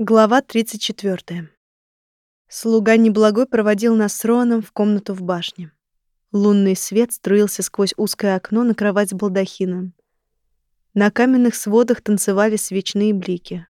Глава 34. Слуга неблагой проводил нас с Роаном в комнату в башне. Лунный свет струился сквозь узкое окно на кровать с балдахином. На каменных сводах танцевали свечные блики.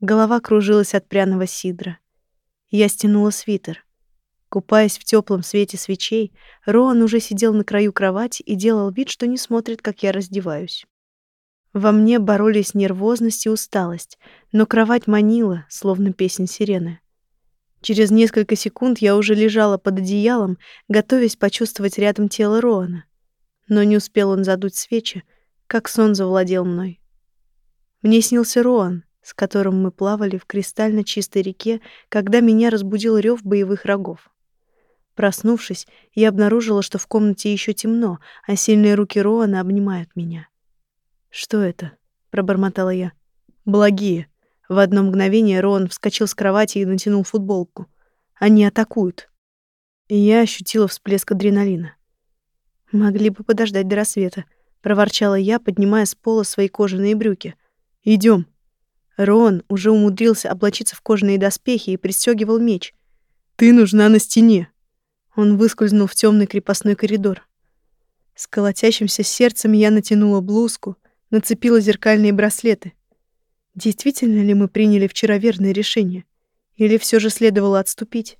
Голова кружилась от пряного сидра. Я стянула свитер. Купаясь в теплом свете свечей, Роан уже сидел на краю кровати и делал вид, что не смотрит, как я раздеваюсь. Во мне боролись нервозность и усталость, но кровать манила, словно песнь сирены. Через несколько секунд я уже лежала под одеялом, готовясь почувствовать рядом тело Роана. Но не успел он задуть свечи, как сон завладел мной. Мне снился Роан, с которым мы плавали в кристально чистой реке, когда меня разбудил рев боевых рогов. Проснувшись, я обнаружила, что в комнате еще темно, а сильные руки Роана обнимают меня. «Что это?» — пробормотала я. «Благие». В одно мгновение Рон вскочил с кровати и натянул футболку. «Они атакуют». И я ощутила всплеск адреналина. «Могли бы подождать до рассвета», — проворчала я, поднимая с пола свои кожаные брюки. Идем. Рон уже умудрился облачиться в кожаные доспехи и пристегивал меч. «Ты нужна на стене!» Он выскользнул в темный крепостной коридор. С колотящимся сердцем я натянула блузку, нацепила зеркальные браслеты. Действительно ли мы приняли вчера верное решение? Или все же следовало отступить?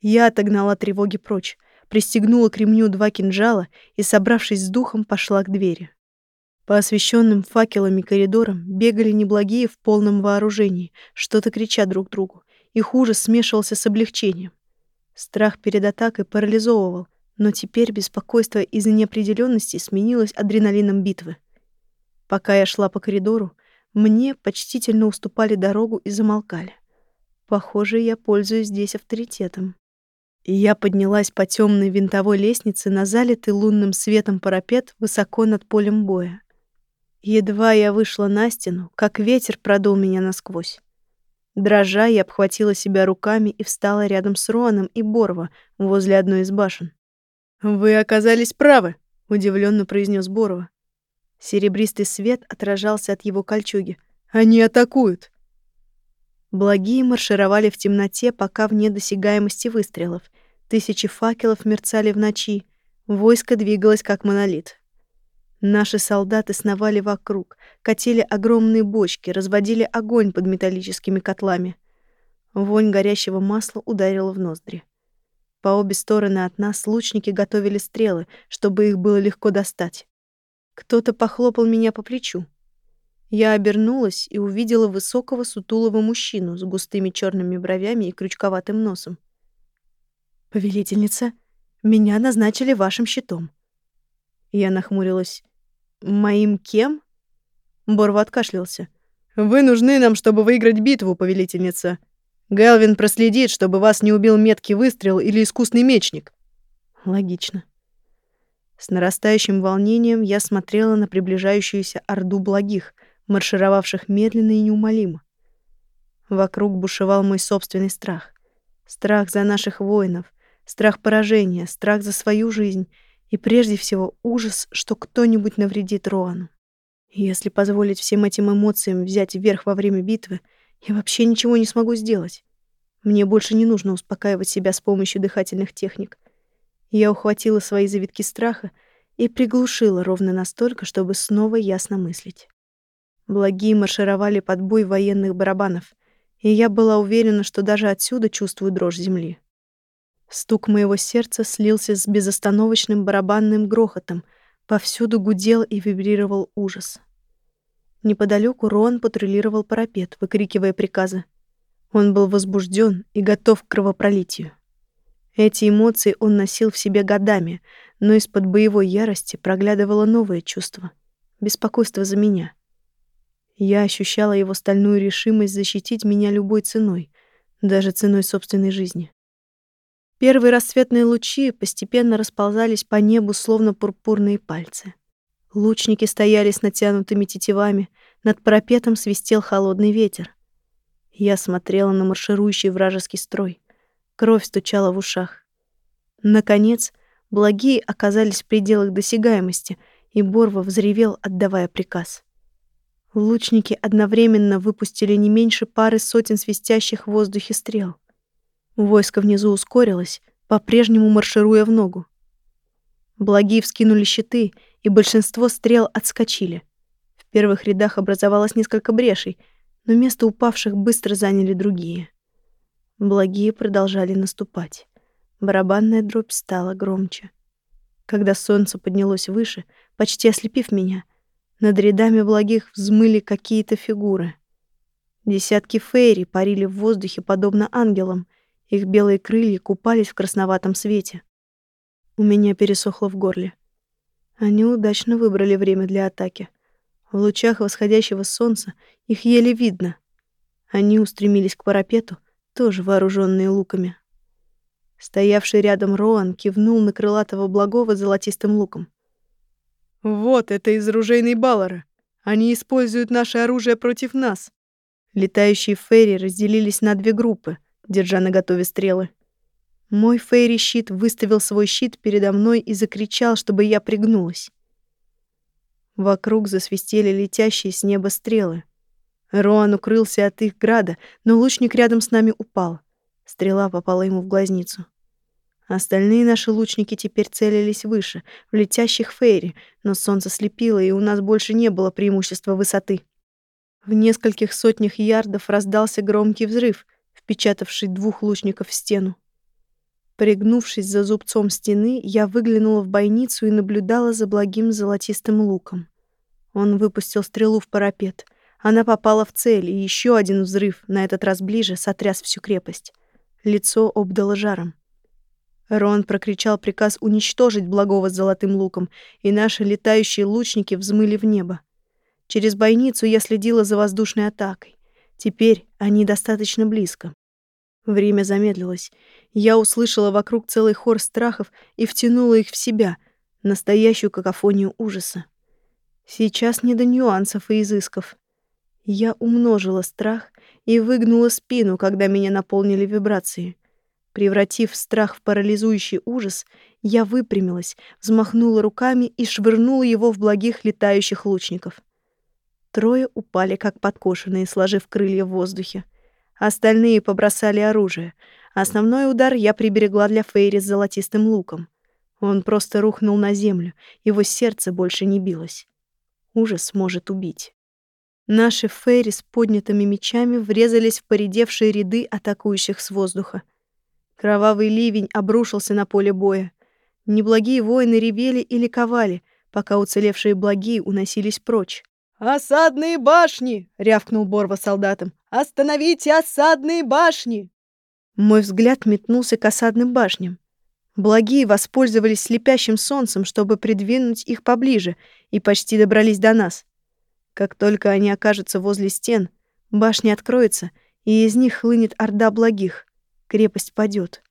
Я отогнала тревоги прочь, пристегнула к ремню два кинжала и, собравшись с духом, пошла к двери. По освещенным факелами коридорам бегали неблагие в полном вооружении, что-то крича друг другу. Их ужас смешивался с облегчением. Страх перед атакой парализовывал, но теперь беспокойство из-за неопределенности сменилось адреналином битвы. Пока я шла по коридору, мне почтительно уступали дорогу и замолкали. Похоже, я пользуюсь здесь авторитетом. Я поднялась по темной винтовой лестнице на залитый лунным светом парапет высоко над полем боя. Едва я вышла на стену, как ветер продул меня насквозь. Дрожа, я обхватила себя руками и встала рядом с Роаном и Борова возле одной из башен. «Вы оказались правы», — удивленно произнес Борова. Серебристый свет отражался от его кольчуги. «Они атакуют!» Благие маршировали в темноте, пока в недосягаемости выстрелов. Тысячи факелов мерцали в ночи. Войско двигалось как монолит. Наши солдаты сновали вокруг, катили огромные бочки, разводили огонь под металлическими котлами. Вонь горящего масла ударила в ноздри. По обе стороны от нас лучники готовили стрелы, чтобы их было легко достать. Кто-то похлопал меня по плечу. Я обернулась и увидела высокого сутулого мужчину с густыми черными бровями и крючковатым носом. «Повелительница, меня назначили вашим щитом». Я нахмурилась. «Моим кем?» Борва откашлялся. «Вы нужны нам, чтобы выиграть битву, повелительница. Гелвин проследит, чтобы вас не убил меткий выстрел или искусный мечник». «Логично». С нарастающим волнением я смотрела на приближающуюся орду благих, маршировавших медленно и неумолимо. Вокруг бушевал мой собственный страх. Страх за наших воинов, страх поражения, страх за свою жизнь и прежде всего ужас, что кто-нибудь навредит Роану. если позволить всем этим эмоциям взять вверх во время битвы, я вообще ничего не смогу сделать. Мне больше не нужно успокаивать себя с помощью дыхательных техник — я ухватила свои завитки страха и приглушила ровно настолько, чтобы снова ясно мыслить. Благие маршировали под бой военных барабанов, и я была уверена, что даже отсюда чувствую дрожь земли. Стук моего сердца слился с безостановочным барабанным грохотом, повсюду гудел и вибрировал ужас. Неподалеку Рон патрулировал парапет, выкрикивая приказы. Он был возбужден и готов к кровопролитию. Эти эмоции он носил в себе годами, но из-под боевой ярости проглядывало новое чувство — беспокойство за меня. Я ощущала его стальную решимость защитить меня любой ценой, даже ценой собственной жизни. Первые рассветные лучи постепенно расползались по небу, словно пурпурные пальцы. Лучники стояли с натянутыми тетивами, над парапетом свистел холодный ветер. Я смотрела на марширующий вражеский строй — Кровь стучала в ушах. Наконец, благие оказались в пределах досягаемости, и Борва взревел, отдавая приказ. Лучники одновременно выпустили не меньше пары сотен свистящих в воздухе стрел. Войско внизу ускорилось, по-прежнему маршируя в ногу. Благие вскинули щиты, и большинство стрел отскочили. В первых рядах образовалось несколько брешей, но место упавших быстро заняли другие. Благие продолжали наступать. Барабанная дробь стала громче. Когда солнце поднялось выше, почти ослепив меня, над рядами благих взмыли какие-то фигуры. Десятки фейри парили в воздухе подобно ангелам, их белые крылья купались в красноватом свете. У меня пересохло в горле. Они удачно выбрали время для атаки. В лучах восходящего солнца их еле видно. Они устремились к парапету, тоже вооруженные луками. Стоявший рядом Роан кивнул на крылатого благого золотистым луком. «Вот это из ружейной Баллара. Они используют наше оружие против нас». Летающие фейри разделились на две группы, держа на готове стрелы. Мой фейри-щит выставил свой щит передо мной и закричал, чтобы я пригнулась. Вокруг засвистели летящие с неба стрелы. Роан укрылся от их града, но лучник рядом с нами упал. Стрела попала ему в глазницу. Остальные наши лучники теперь целились выше, в летящих фейри, но солнце слепило, и у нас больше не было преимущества высоты. В нескольких сотнях ярдов раздался громкий взрыв, впечатавший двух лучников в стену. Пригнувшись за зубцом стены, я выглянула в бойницу и наблюдала за благим золотистым луком. Он выпустил стрелу в парапет. Она попала в цель, и еще один взрыв, на этот раз ближе, сотряс всю крепость. Лицо обдало жаром. Рон прокричал приказ уничтожить благого с золотым луком, и наши летающие лучники взмыли в небо. Через бойницу я следила за воздушной атакой. Теперь они достаточно близко. Время замедлилось. Я услышала вокруг целый хор страхов и втянула их в себя, настоящую какофонию ужаса. Сейчас не до нюансов и изысков. Я умножила страх и выгнула спину, когда меня наполнили вибрации. Превратив страх в парализующий ужас, я выпрямилась, взмахнула руками и швырнула его в благих летающих лучников. Трое упали как подкошенные, сложив крылья в воздухе. Остальные побросали оружие. Основной удар я приберегла для Фейри с золотистым луком. Он просто рухнул на землю, его сердце больше не билось. Ужас может убить. Наши Фейри с поднятыми мечами врезались в поредевшие ряды атакующих с воздуха. Кровавый ливень обрушился на поле боя. Неблагие воины ревели и ликовали, пока уцелевшие благие уносились прочь. «Осадные башни!» — рявкнул Борва солдатам. «Остановите осадные башни!» Мой взгляд метнулся к осадным башням. Благие воспользовались слепящим солнцем, чтобы придвинуть их поближе, и почти добрались до нас. Как только они окажутся возле стен, башня откроется, и из них хлынет орда благих крепость падет.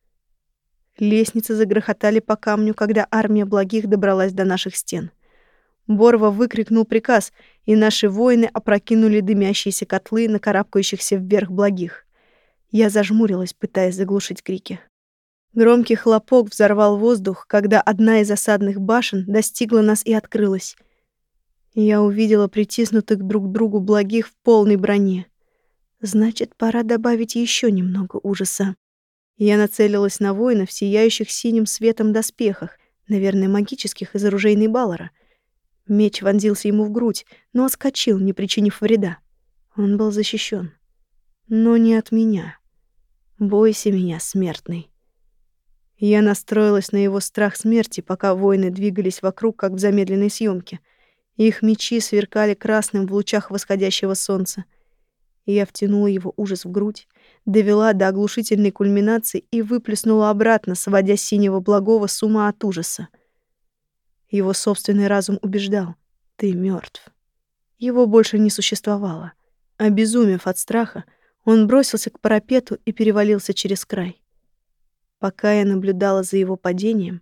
Лестницы загрохотали по камню, когда армия благих добралась до наших стен. Борва выкрикнул приказ, и наши воины опрокинули дымящиеся котлы на карабкающихся вверх благих. Я зажмурилась, пытаясь заглушить крики. Громкий хлопок взорвал воздух, когда одна из осадных башен достигла нас и открылась. Я увидела притиснутых друг к другу благих в полной броне. Значит, пора добавить еще немного ужаса. Я нацелилась на воина в сияющих синим светом доспехах, наверное, магических из оружейной Баллара. Меч вонзился ему в грудь, но отскочил, не причинив вреда. Он был защищен, Но не от меня. Бойся меня, смертный. Я настроилась на его страх смерти, пока воины двигались вокруг, как в замедленной съемке. Их мечи сверкали красным в лучах восходящего солнца. Я втянула его ужас в грудь, довела до оглушительной кульминации и выплеснула обратно, сводя синего благого с ума от ужаса. Его собственный разум убеждал — ты мертв. Его больше не существовало. Обезумев от страха, он бросился к парапету и перевалился через край. Пока я наблюдала за его падением,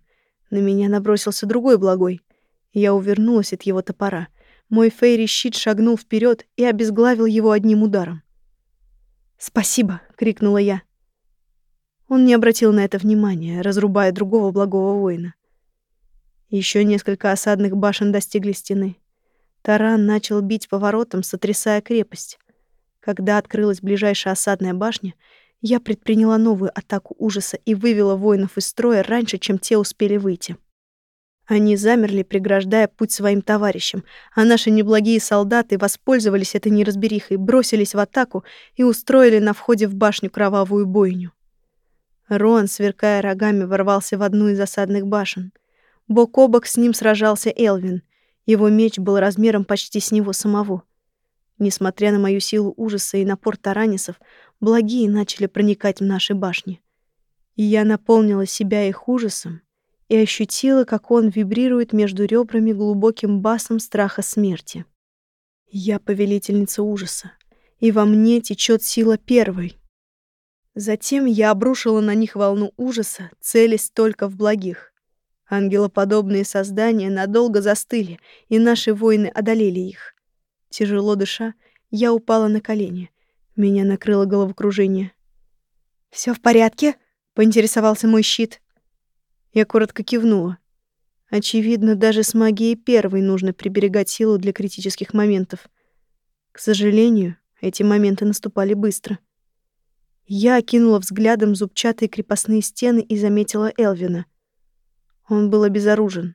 на меня набросился другой благой. Я увернулась от его топора. Мой фейри-щит шагнул вперед и обезглавил его одним ударом. «Спасибо!» — крикнула я. Он не обратил на это внимания, разрубая другого благого воина. Еще несколько осадных башен достигли стены. Таран начал бить поворотом, сотрясая крепость. Когда открылась ближайшая осадная башня, я предприняла новую атаку ужаса и вывела воинов из строя раньше, чем те успели выйти. Они замерли, преграждая путь своим товарищам, а наши неблагие солдаты воспользовались этой неразберихой, бросились в атаку и устроили на входе в башню кровавую бойню. Рон, сверкая рогами, ворвался в одну из осадных башен. Бок о бок с ним сражался Элвин. Его меч был размером почти с него самого. Несмотря на мою силу ужаса и напор таранисов, благие начали проникать в наши башни. И я наполнила себя их ужасом и ощутила, как он вибрирует между ребрами глубоким басом страха смерти. Я повелительница ужаса, и во мне течет сила первой. Затем я обрушила на них волну ужаса, целясь только в благих. Ангелоподобные создания надолго застыли, и наши воины одолели их. Тяжело дыша, я упала на колени. Меня накрыло головокружение. Все в порядке?» — поинтересовался мой щит. Я коротко кивнула. Очевидно, даже с магией первой нужно приберегать силу для критических моментов. К сожалению, эти моменты наступали быстро. Я окинула взглядом зубчатые крепостные стены и заметила Элвина. Он был обезоружен.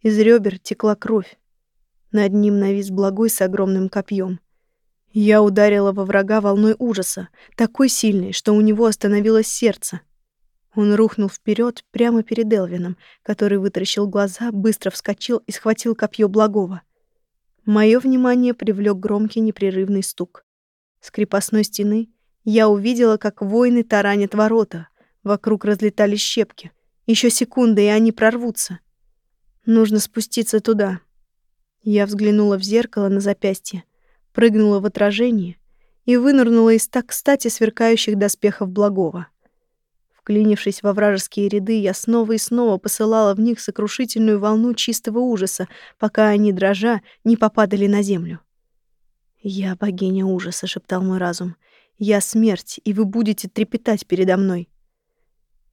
Из ребер текла кровь. Над ним навис благой с огромным копьем. Я ударила во врага волной ужаса, такой сильной, что у него остановилось сердце. Он рухнул вперед прямо перед Элвином, который вытаращил глаза, быстро вскочил и схватил копье благого. Мое внимание привлек громкий непрерывный стук. С крепостной стены я увидела, как воины таранят ворота. Вокруг разлетались щепки. Еще секунды, и они прорвутся. Нужно спуститься туда. Я взглянула в зеркало на запястье, прыгнула в отражение и вынырнула из так кстати сверкающих доспехов благого. Вклинившись во вражеские ряды, я снова и снова посылала в них сокрушительную волну чистого ужаса, пока они, дрожа, не попадали на землю. «Я богиня ужаса», — шептал мой разум. «Я смерть, и вы будете трепетать передо мной».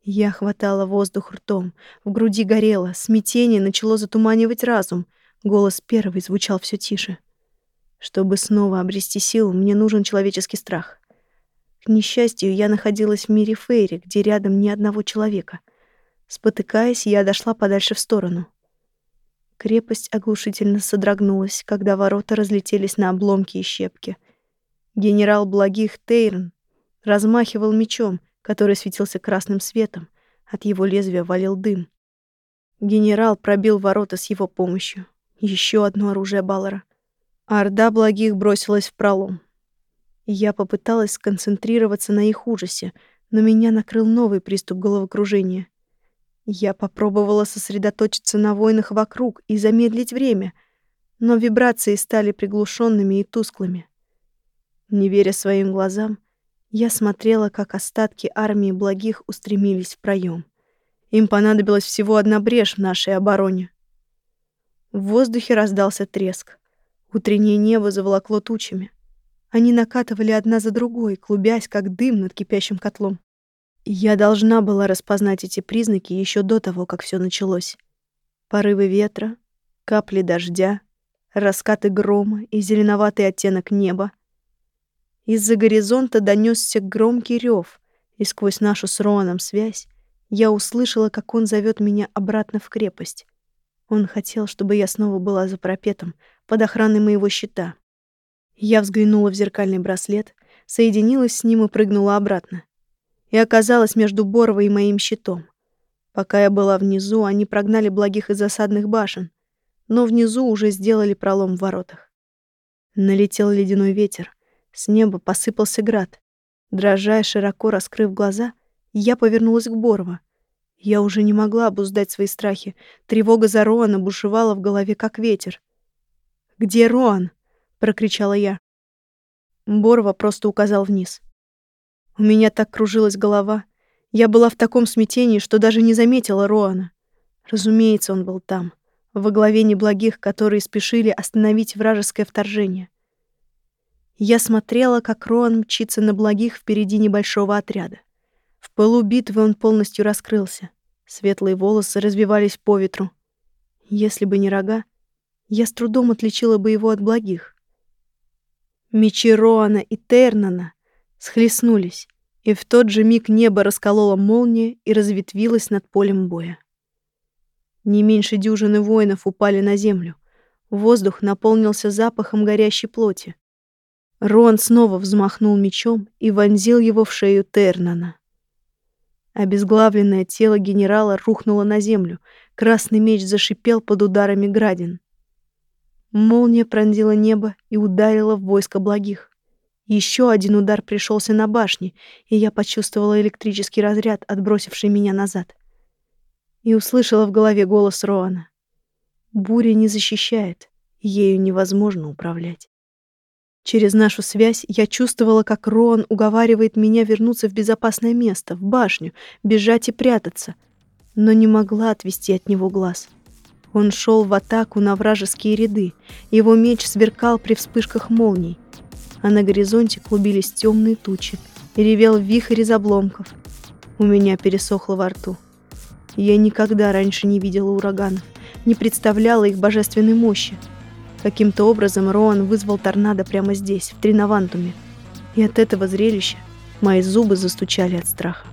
Я хватала воздух ртом, в груди горело, смятение начало затуманивать разум. Голос первый звучал все тише. Чтобы снова обрести силу, мне нужен человеческий страх. К несчастью, я находилась в мире Фейри, где рядом ни одного человека. Спотыкаясь, я дошла подальше в сторону. Крепость оглушительно содрогнулась, когда ворота разлетелись на обломки и щепки. Генерал благих Тейрн размахивал мечом, который светился красным светом. От его лезвия валил дым. Генерал пробил ворота с его помощью. Еще одно оружие Баллара. Орда благих бросилась в пролом. Я попыталась сконцентрироваться на их ужасе, но меня накрыл новый приступ головокружения. Я попробовала сосредоточиться на войнах вокруг и замедлить время, но вибрации стали приглушенными и тусклыми. Не веря своим глазам, я смотрела, как остатки армии благих устремились в проем. Им понадобилась всего одна брешь в нашей обороне. В воздухе раздался треск. Утреннее небо заволокло тучами. Они накатывали одна за другой, клубясь, как дым над кипящим котлом. Я должна была распознать эти признаки еще до того, как все началось. Порывы ветра, капли дождя, раскаты грома и зеленоватый оттенок неба. Из-за горизонта донесся громкий рев, и сквозь нашу с Роаном связь я услышала, как он зовет меня обратно в крепость. Он хотел, чтобы я снова была за пропетом, под охраной моего щита. Я взглянула в зеркальный браслет, соединилась с ним и прыгнула обратно. И оказалась между Боровой и моим щитом. Пока я была внизу, они прогнали благих из засадных башен, но внизу уже сделали пролом в воротах. Налетел ледяной ветер, с неба посыпался град. Дрожа и широко раскрыв глаза, я повернулась к Борова. Я уже не могла обуздать свои страхи. Тревога за Роана бушевала в голове, как ветер. «Где Роан?» Прокричала я. Борва просто указал вниз. У меня так кружилась голова. Я была в таком смятении, что даже не заметила Роана. Разумеется, он был там, во главе неблагих, которые спешили остановить вражеское вторжение. Я смотрела, как Роан мчится на благих впереди небольшого отряда. В пылу битвы он полностью раскрылся. Светлые волосы развивались по ветру. Если бы не рога, Я с трудом отличила бы его от благих. Мечи Роана и Тернана схлестнулись, и в тот же миг небо расколола молния и разветвилось над полем боя. Не меньше дюжины воинов упали на землю. Воздух наполнился запахом горящей плоти. Рон снова взмахнул мечом и вонзил его в шею Тернана. Обезглавленное тело генерала рухнуло на землю. Красный меч зашипел под ударами градин. Молния пронзила небо и ударила в войско благих. Еще один удар пришелся на башни, и я почувствовала электрический разряд, отбросивший меня назад. И услышала в голове голос Роана. Буря не защищает, ею невозможно управлять. Через нашу связь я чувствовала, как Роан уговаривает меня вернуться в безопасное место, в башню, бежать и прятаться, но не могла отвести от него глаз. Он шел в атаку на вражеские ряды. Его меч сверкал при вспышках молний. А на горизонте клубились темные тучи. И ревел вихрь из обломков. У меня пересохло во рту. Я никогда раньше не видела ураганов, не представляла их божественной мощи. Каким-то образом Роан вызвал торнадо прямо здесь, в Тринавантуме. И от этого зрелища мои зубы застучали от страха.